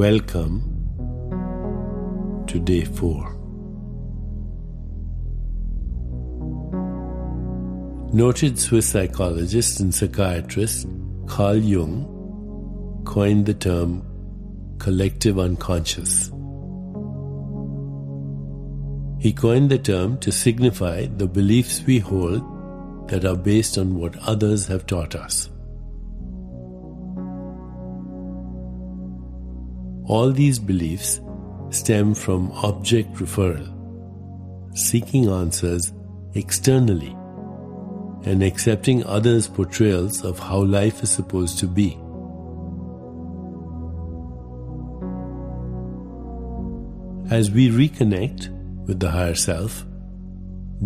Welcome to day four. Noted Swiss psychologist and psychiatrist Carl Jung coined the term collective unconscious. He coined the term to signify the beliefs we hold that are based on what others have taught us. All these beliefs stem from object referral, seeking answers externally and accepting others' portrayals of how life is supposed to be. As we reconnect with the higher self,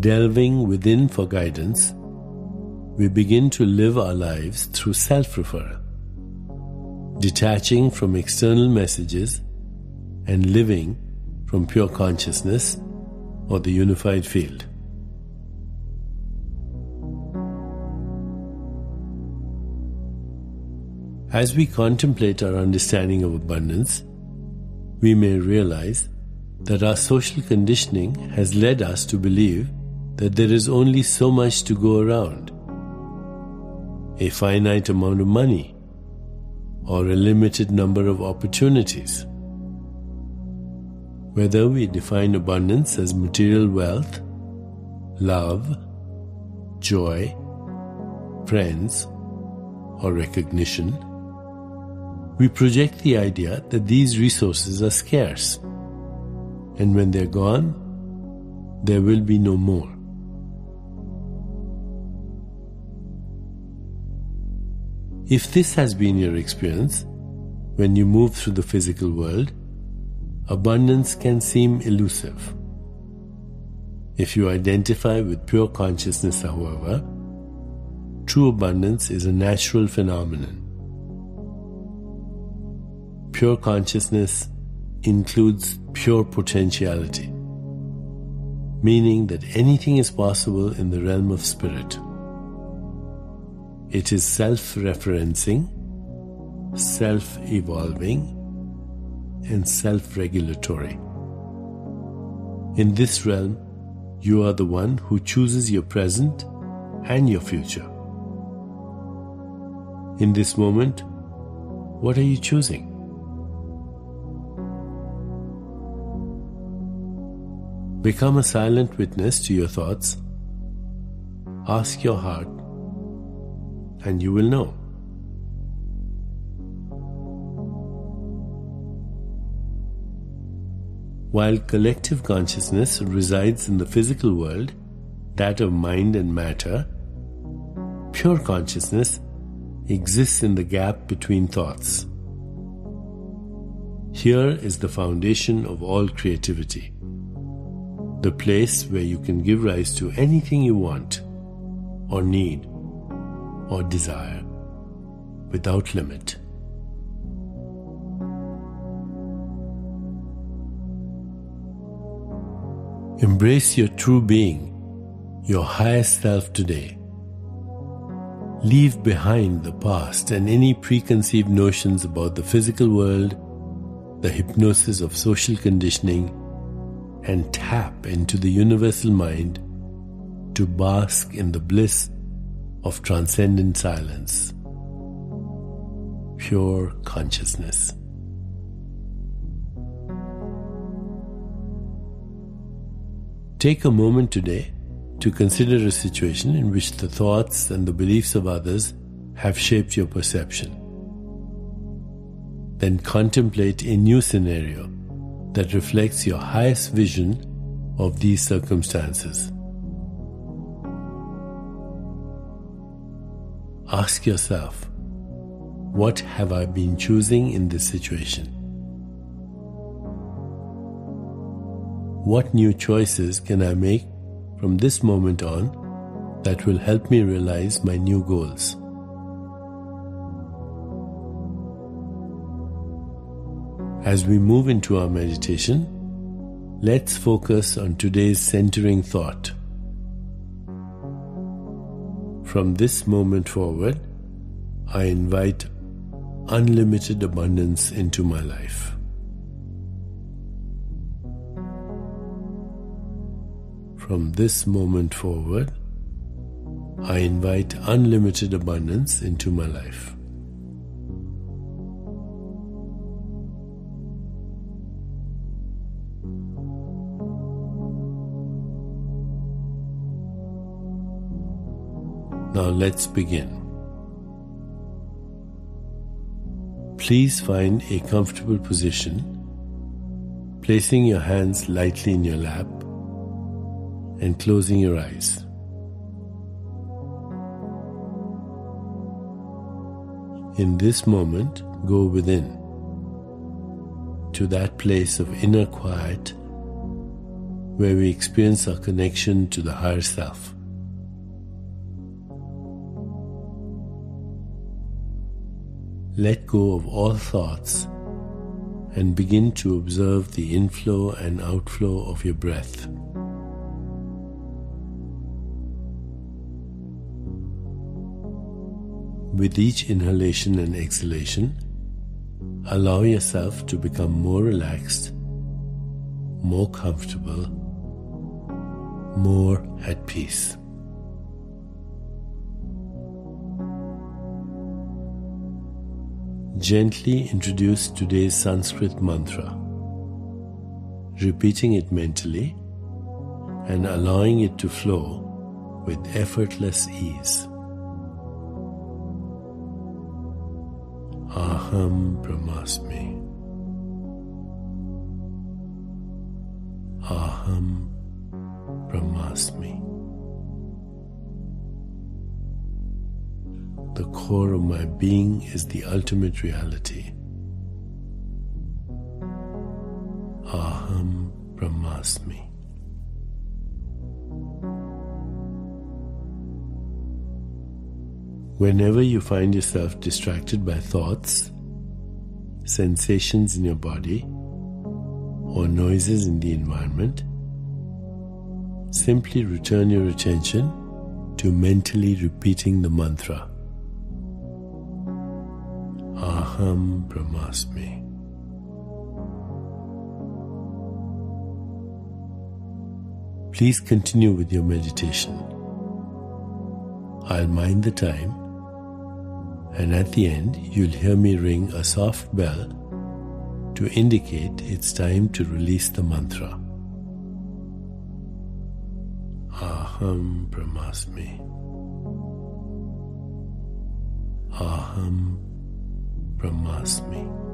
delving within for guidance, we begin to live our lives through self referral, detaching from external messages and living from pure consciousness or the unified field. As we contemplate our understanding of abundance, we may realize that our social conditioning has led us to believe that there is only so much to go around a finite amount of money or a limited number of opportunities. Whether we define abundance as material wealth, love, joy, friends, or recognition, we project the idea that these resources are scarce, and when they're gone, there will be no more. If this has been your experience, when you move through the physical world, abundance can seem elusive. If you identify with pure consciousness, however, true abundance is a natural phenomenon. Pure consciousness includes pure potentiality, meaning that anything is possible in the realm of spirit. It is self referencing, self evolving, and self regulatory. In this realm, you are the one who chooses your present and your future. In this moment, what are you choosing? Become a silent witness to your thoughts. Ask your heart, and you will know. While collective consciousness resides in the physical world, that of mind and matter, pure consciousness exists in the gap between thoughts. Here is the foundation of all creativity the place where you can give rise to anything you want, or need, or desire without limit. Embrace your true being, your highest self today. Leave behind the past and any preconceived notions about the physical world, the hypnosis of social conditioning, and tap into the universal mind to bask in the bliss of transcendent silence, pure consciousness. Take a moment today to consider a situation in which the thoughts and the beliefs of others have shaped your perception. Then contemplate a new scenario that reflects your highest vision of these circumstances. Ask yourself, what have I been choosing in this situation? What new choices can I make from this moment on that will help me realize my new goals? As we move into our meditation, let's focus on today's centering thought. From this moment forward, I invite unlimited abundance into my life. From this moment forward, I invite unlimited abundance into my life. Now let's begin. Please find a comfortable position, placing your hands lightly in your lap and closing your eyes. In this moment, go within to that place of inner quiet where we experience our connection to the higher self. Let go of all thoughts and begin to observe the inflow and outflow of your breath. With each inhalation and exhalation, allow yourself to become more relaxed, more comfortable, more at peace. Gently introduce today's Sanskrit mantra, repeating it mentally and allowing it to flow with effortless ease. Aham Brahmasmi. Aham Brahmasmi. The core of my being is the ultimate reality. Aham Brahmasmi. Whenever you find yourself distracted by thoughts, sensations in your body, or noises in the environment, simply return your attention to mentally repeating the mantra. Aham Brahmasmi. Please continue with your meditation. I'll mind the time, and at the end, you'll hear me ring a soft bell to indicate it's time to release the mantra. Aham Brahmasmi. Aham Brahmasmi.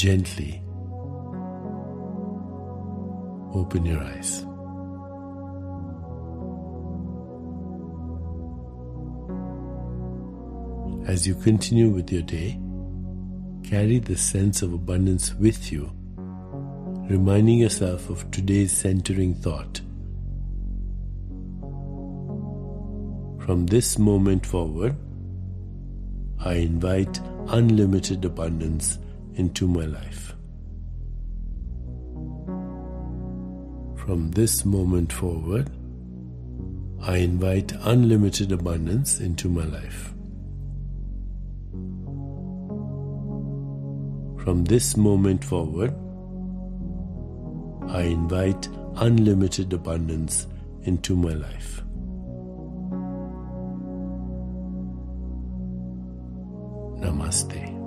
gently open your eyes. As you continue with your day, carry the sense of abundance with you, reminding yourself of today's centering thought. From this moment forward, I invite unlimited abundance into my life. From this moment forward, I invite unlimited abundance into my life. From this moment forward, I invite unlimited abundance into my life. Namaste.